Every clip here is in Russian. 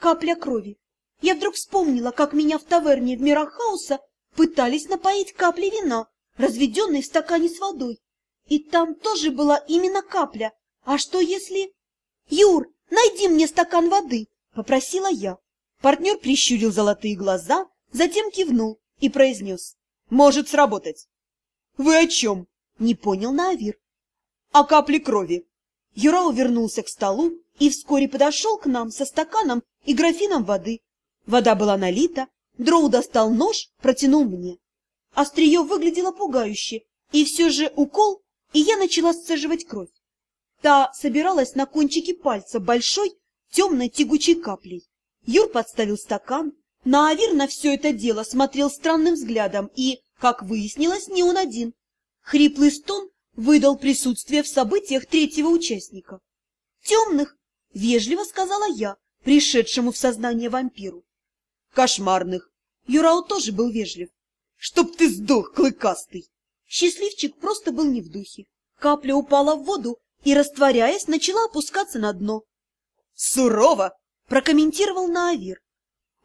капля крови. Я вдруг вспомнила, как меня в таверне в Мирахауса пытались напоить каплей вина, разведенной в стакане с водой. И там тоже была именно капля. А что если... Юр, найди мне стакан воды, попросила я. Партнер прищурил золотые глаза, затем кивнул и произнес. Может сработать. Вы о чем? Не понял Наавир. О капле крови. Юрау вернулся к столу и вскоре подошел к нам со стаканом и графином воды. Вода была налита, Дроу достал нож, протянул мне. Острие выглядело пугающе, и все же укол, и я начала сцеживать кровь. Та собиралась на кончике пальца большой, темной тягучей каплей. Юр подставил стакан, Наавир на все это дело смотрел странным взглядом и, как выяснилось, не он один. Хриплый стон выдал присутствие в событиях третьего участника. «Темных!» — вежливо сказала я, пришедшему в сознание вампиру. «Кошмарных!» Юрау тоже был вежлив. «Чтоб ты сдох, клыкастый!» Счастливчик просто был не в духе. Капля упала в воду и, растворяясь, начала опускаться на дно. «Сурово!» — прокомментировал Наавир.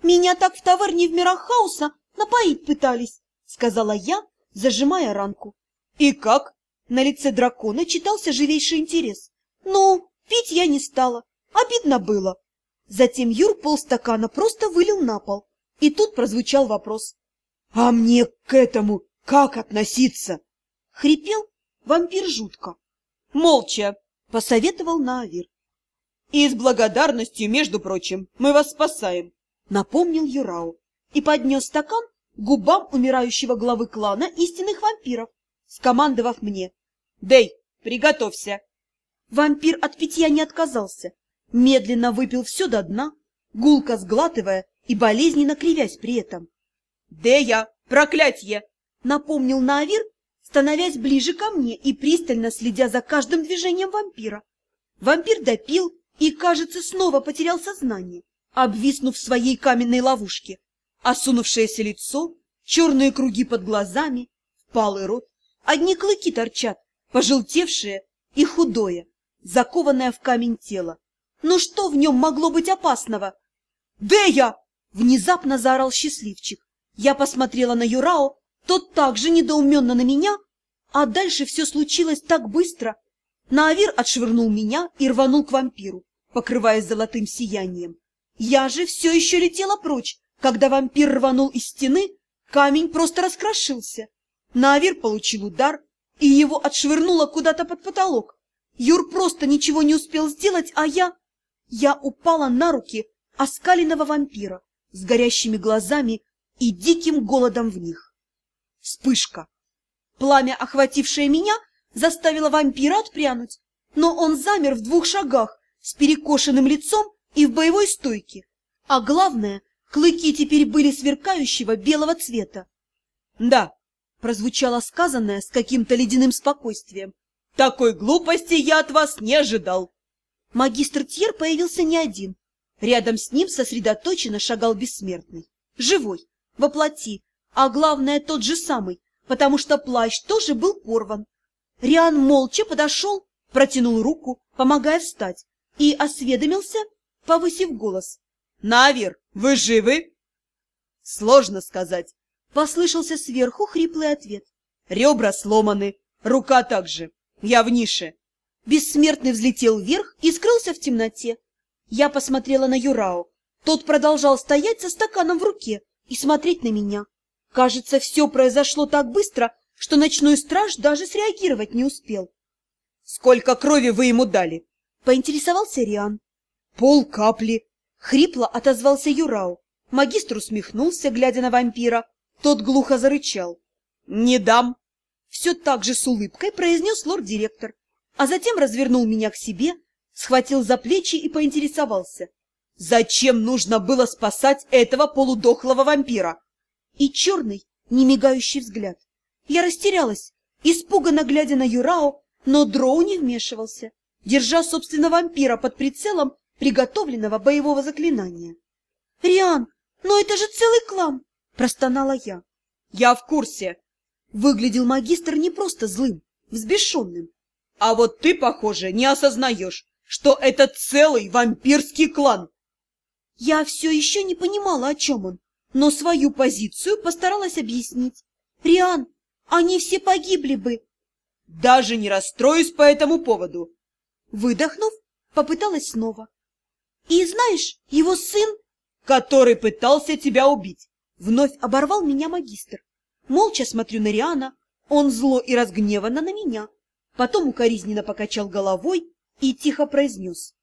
«Меня так в таверне в Мирахауса напоить пытались», — сказала я, зажимая ранку. «И как?» На лице дракона читался живейший интерес. «Ну, пить я не стала. Обидно было». Затем Юр полстакана просто вылил на пол. И тут прозвучал вопрос. «А мне к этому как относиться?» Хрипел вампир жутко. «Молча!» — посоветовал Наавир. «И с благодарностью, между прочим, мы вас спасаем!» — напомнил Юрау и поднес стакан губам умирающего главы клана истинных вампиров, скомандовав мне. «Дэй, приготовься!» Вампир от питья не отказался, медленно выпил все до дна, гулко сглатывая и болезненно кривясь при этом. «Дея, проклятье!» — напомнил Наавир, становясь ближе ко мне и пристально следя за каждым движением вампира. Вампир допил и, кажется, снова потерял сознание обвиснув в своей каменной ловушке. Осунувшееся лицо, черные круги под глазами, впалый рот, одни клыки торчат, пожелтевшие и худое, закованное в камень тело. Ну что в нем могло быть опасного? «Дея!» — внезапно заорал счастливчик. Я посмотрела на Юрао, тот также недоуменно на меня, а дальше все случилось так быстро. Наавир отшвырнул меня и рванул к вампиру, покрываясь золотым сиянием. Я же все еще летела прочь. Когда вампир рванул из стены, камень просто раскрошился. Навир получил удар, и его отшвырнуло куда-то под потолок. Юр просто ничего не успел сделать, а я... Я упала на руки оскаленного вампира с горящими глазами и диким голодом в них. Вспышка. Пламя, охватившее меня, заставило вампира отпрянуть, но он замер в двух шагах с перекошенным лицом и в боевой стойке. А главное, клыки теперь были сверкающего белого цвета. «Да», — прозвучало сказанное с каким-то ледяным спокойствием. «Такой глупости я от вас не ожидал». Магистр Тьер появился не один. Рядом с ним сосредоточенно шагал бессмертный. Живой, воплоти, а главное тот же самый, потому что плащ тоже был порван. Риан молча подошел, протянул руку, помогая встать, и осведомился, повысив голос. «Навер, вы живы?» «Сложно сказать», — послышался сверху хриплый ответ. «Ребра сломаны, рука также. Я в нише». Бессмертный взлетел вверх и скрылся в темноте. Я посмотрела на Юрао. Тот продолжал стоять со стаканом в руке и смотреть на меня. Кажется, все произошло так быстро, что ночной страж даже среагировать не успел. «Сколько крови вы ему дали?» — поинтересовался Риан. Пол капли. Хрипло отозвался Юрау. Магистр усмехнулся, глядя на вампира. Тот глухо зарычал. «Не дам!» Все так же с улыбкой произнес лорд-директор, а затем развернул меня к себе, схватил за плечи и поинтересовался. «Зачем нужно было спасать этого полудохлого вампира?» И черный, немигающий взгляд. Я растерялась, испуганно глядя на Юрао, но Дроу не вмешивался, держа, собственно, вампира под прицелом приготовленного боевого заклинания. — Риан, но это же целый клан! — простонала я. — Я в курсе. Выглядел магистр не просто злым, взбешенным. — А вот ты, похоже, не осознаешь, что это целый вампирский клан. Я все еще не понимала, о чем он, но свою позицию постаралась объяснить. Риан, они все погибли бы. Даже не расстроюсь по этому поводу. Выдохнув, попыталась снова. И знаешь, его сын, который пытался тебя убить, вновь оборвал меня магистр. Молча смотрю на Риана, он зло и разгневанно на меня. Потом укоризненно покачал головой и тихо произнес.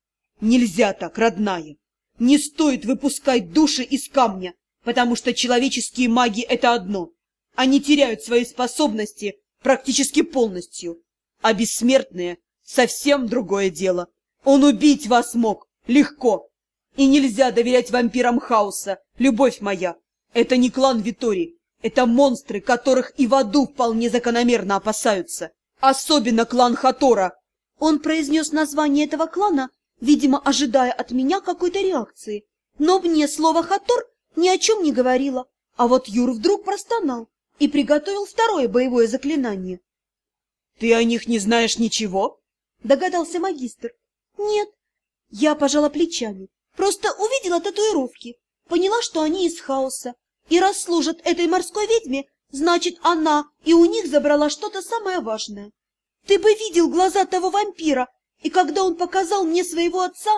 Нельзя так, родная. Не стоит выпускать души из камня, потому что человеческие маги — это одно. Они теряют свои способности практически полностью. А бессмертные — совсем другое дело. Он убить вас мог легко. И нельзя доверять вампирам хаоса, любовь моя. Это не клан Витори, это монстры, которых и в аду вполне закономерно опасаются. Особенно клан Хатора. Он произнес название этого клана, видимо, ожидая от меня какой-то реакции. Но мне слово «Хатор» ни о чем не говорило. А вот Юр вдруг простонал и приготовил второе боевое заклинание. — Ты о них не знаешь ничего? — догадался магистр. — Нет. Я пожала плечами. Просто увидела татуировки, поняла, что они из хаоса. И раз служат этой морской ведьме, значит, она и у них забрала что-то самое важное. Ты бы видел глаза того вампира, и когда он показал мне своего отца,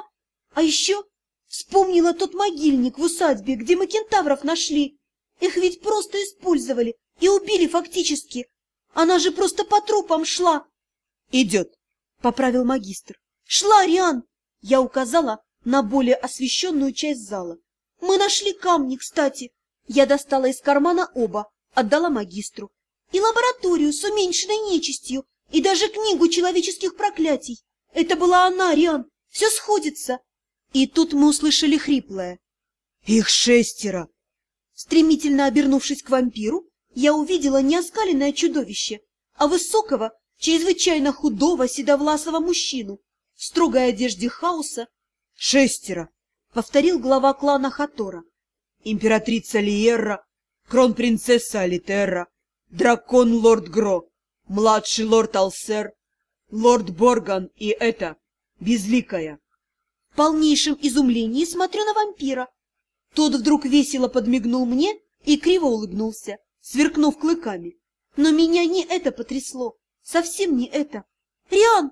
а еще вспомнила тот могильник в усадьбе, где мы кентавров нашли. Их ведь просто использовали и убили фактически. Она же просто по трупам шла. — Идет, — поправил магистр. — Шла, Риан! Я указала на более освещенную часть зала. Мы нашли камни, кстати. Я достала из кармана оба, отдала магистру. И лабораторию с уменьшенной нечистью, и даже книгу человеческих проклятий. Это была она, Риан. Все сходится. И тут мы услышали хриплое. Их шестеро. Стремительно обернувшись к вампиру, я увидела не оскаленное чудовище, а высокого, чрезвычайно худого седовласого мужчину в строгой одежде хаоса. Шестеро, повторил глава клана Хатора. Императрица Лиерра, кронпринцесса Алитерра, дракон лорд Гро, младший лорд Алсер, лорд Борган и это, безликая. В полнейшем изумлении смотрю на вампира. Тот вдруг весело подмигнул мне и криво улыбнулся, сверкнув клыками. Но меня не это потрясло, совсем не это. «Риан!»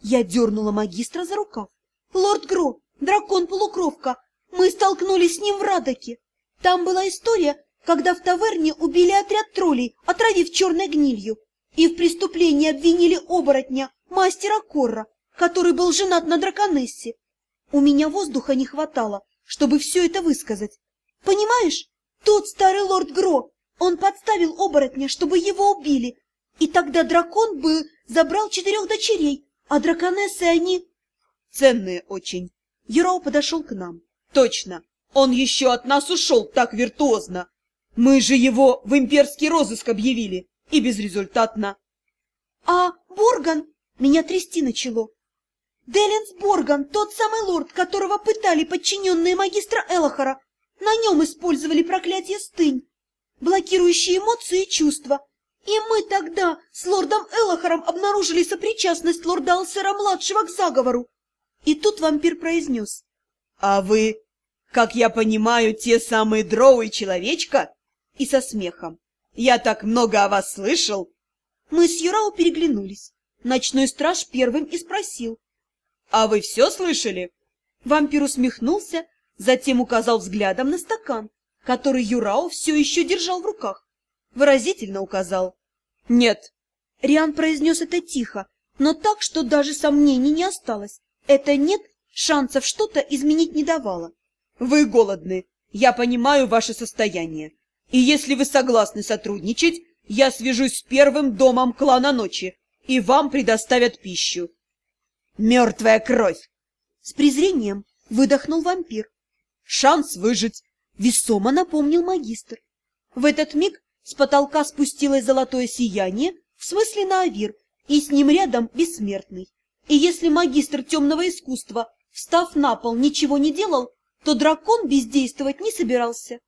Я дернула магистра за рукав. «Лорд Гро, дракон-полукровка, мы столкнулись с ним в Радоке. Там была история, когда в таверне убили отряд троллей, отравив черной гнилью, и в преступлении обвинили оборотня, мастера Корра, который был женат на драконессе. У меня воздуха не хватало, чтобы все это высказать. Понимаешь, тот старый лорд Гро, он подставил оборотня, чтобы его убили, и тогда дракон бы забрал четырех дочерей, а драконессы они... Ценные очень. Юрау подошел к нам. Точно, он еще от нас ушел так виртуозно. Мы же его в имперский розыск объявили, и безрезультатно. А Борган? Меня трясти начало. Деленс Борган, тот самый лорд, которого пытали подчиненные магистра Элохора. На нем использовали проклятие стынь, блокирующие эмоции и чувства. И мы тогда с лордом Элохором обнаружили сопричастность лорда Алсера-младшего к заговору. И тут вампир произнес. — А вы как я понимаю, те самые дроу и человечка? И со смехом. Я так много о вас слышал. Мы с Юрау переглянулись. Ночной страж первым и спросил. А вы все слышали? Вампир усмехнулся, затем указал взглядом на стакан, который Юрау все еще держал в руках. Выразительно указал. Нет. Риан произнес это тихо, но так, что даже сомнений не осталось. Это «нет» шансов что-то изменить не давало. Вы голодны, я понимаю ваше состояние. И если вы согласны сотрудничать, я свяжусь с первым домом клана ночи, и вам предоставят пищу. Мертвая кровь! С презрением выдохнул вампир. Шанс выжить, весомо напомнил магистр. В этот миг с потолка спустилось золотое сияние, в смысле на авир, и с ним рядом бессмертный. И если магистр темного искусства, встав на пол, ничего не делал, то дракон бездействовать не собирался.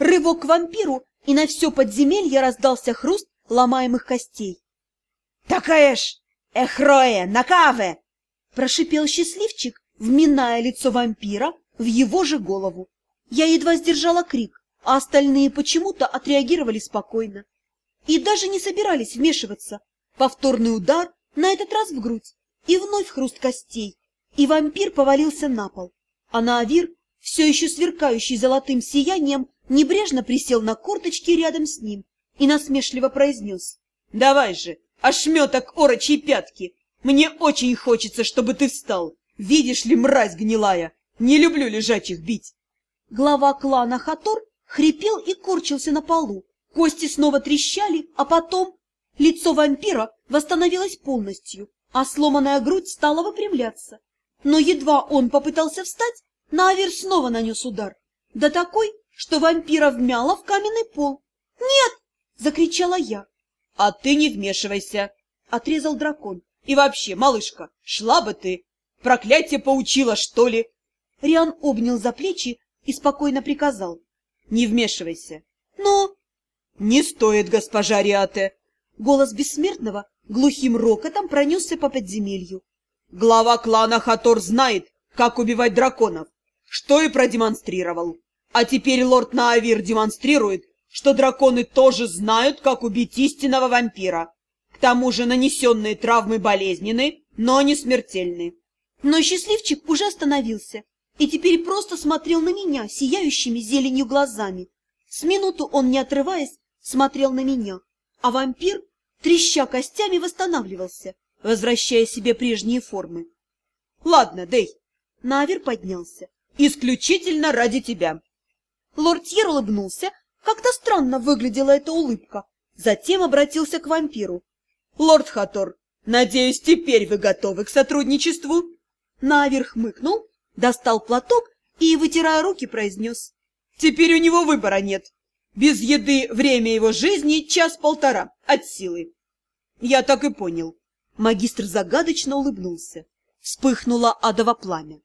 Рывок к вампиру, и на все подземелье раздался хруст ломаемых костей. — Такая ж! Эхроя! Накаве! — прошипел счастливчик, вминая лицо вампира в его же голову. Я едва сдержала крик, а остальные почему-то отреагировали спокойно. И даже не собирались вмешиваться. Повторный удар, на этот раз в грудь, и вновь хруст костей, и вампир повалился на пол. А Наавир, все еще сверкающий золотым сиянием, небрежно присел на корточки рядом с ним и насмешливо произнес. — Давай же, ошметок орочьей пятки! Мне очень хочется, чтобы ты встал! Видишь ли, мразь гнилая, не люблю лежачих бить! Глава клана Хатор хрипел и корчился на полу. Кости снова трещали, а потом лицо вампира восстановилось полностью, а сломанная грудь стала выпрямляться. Но едва он попытался встать, Навер снова нанес удар. Да такой, что вампира вмяло в каменный пол. «Нет!» — закричала я. «А ты не вмешивайся!» — отрезал дракон. «И вообще, малышка, шла бы ты! Проклятие поучила, что ли?» Риан обнял за плечи и спокойно приказал. «Не вмешивайся!» «Но...» «Не стоит, госпожа Риате!» Голос бессмертного глухим рокотом пронесся по подземелью. «Глава клана Хатор знает, как убивать драконов, что и продемонстрировал. А теперь лорд Наавир демонстрирует, что драконы тоже знают, как убить истинного вампира. К тому же нанесенные травмы болезненны, но не смертельны. Но счастливчик уже остановился и теперь просто смотрел на меня сияющими зеленью глазами. С минуту он, не отрываясь, смотрел на меня, а вампир, треща костями, восстанавливался, возвращая себе прежние формы. — Ладно, Дэй. Навер поднялся. — Исключительно ради тебя. Лорд Тьер улыбнулся, как-то странно выглядела эта улыбка. Затем обратился к вампиру. — Лорд Хатор, надеюсь, теперь вы готовы к сотрудничеству? Навер хмыкнул, достал платок и, вытирая руки, произнес. — Теперь у него выбора нет. Без еды время его жизни час-полтора от силы. Я так и понял. Магистр загадочно улыбнулся. Вспыхнуло адово пламя.